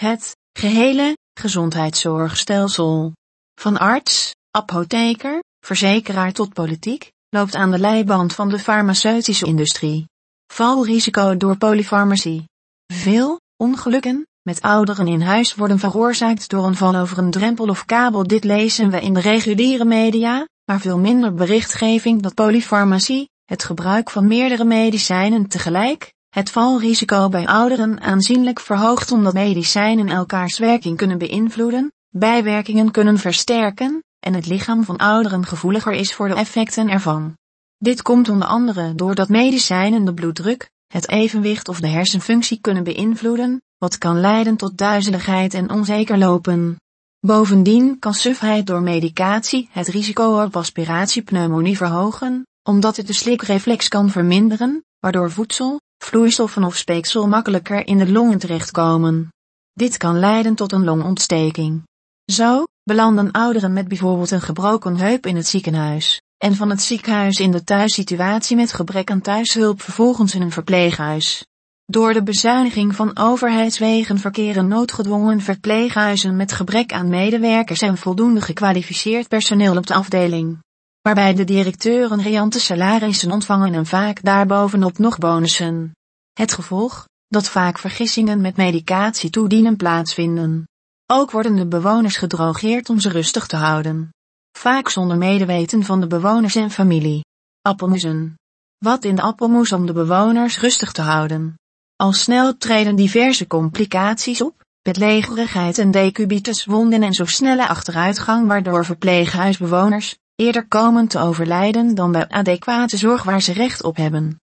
Het gehele gezondheidszorgstelsel. Van arts, apotheker, verzekeraar tot politiek, loopt aan de leiband van de farmaceutische industrie. Valrisico door polyfarmacie. Veel ongelukken met ouderen in huis worden veroorzaakt door een val over een drempel of kabel. Dit lezen we in de reguliere media, maar veel minder berichtgeving dat polyfarmacie, het gebruik van meerdere medicijnen tegelijk, het valrisico bij ouderen aanzienlijk verhoogt omdat medicijnen elkaars werking kunnen beïnvloeden, bijwerkingen kunnen versterken, en het lichaam van ouderen gevoeliger is voor de effecten ervan. Dit komt onder andere doordat medicijnen de bloeddruk, het evenwicht of de hersenfunctie kunnen beïnvloeden, wat kan leiden tot duizeligheid en onzeker lopen. Bovendien kan sufheid door medicatie het risico op aspiratiepneumonie verhogen, omdat het de slikreflex kan verminderen, waardoor voedsel, vloeistoffen of speeksel makkelijker in de longen terechtkomen. Dit kan leiden tot een longontsteking. Zo, belanden ouderen met bijvoorbeeld een gebroken heup in het ziekenhuis, en van het ziekenhuis in de thuissituatie met gebrek aan thuishulp vervolgens in een verpleeghuis. Door de bezuiniging van overheidswegen verkeren noodgedwongen verpleeghuizen met gebrek aan medewerkers en voldoende gekwalificeerd personeel op de afdeling. Waarbij de directeuren riante salarissen ontvangen en vaak daarbovenop nog bonussen. Het gevolg, dat vaak vergissingen met medicatie toedienen plaatsvinden. Ook worden de bewoners gedrogeerd om ze rustig te houden. Vaak zonder medeweten van de bewoners en familie. Appelmoesen. Wat in de appelmoes om de bewoners rustig te houden. Al snel treden diverse complicaties op, bedlegerigheid en decubituswonden en zo snelle achteruitgang waardoor verpleeghuisbewoners eerder komen te overlijden dan bij adequate zorg waar ze recht op hebben.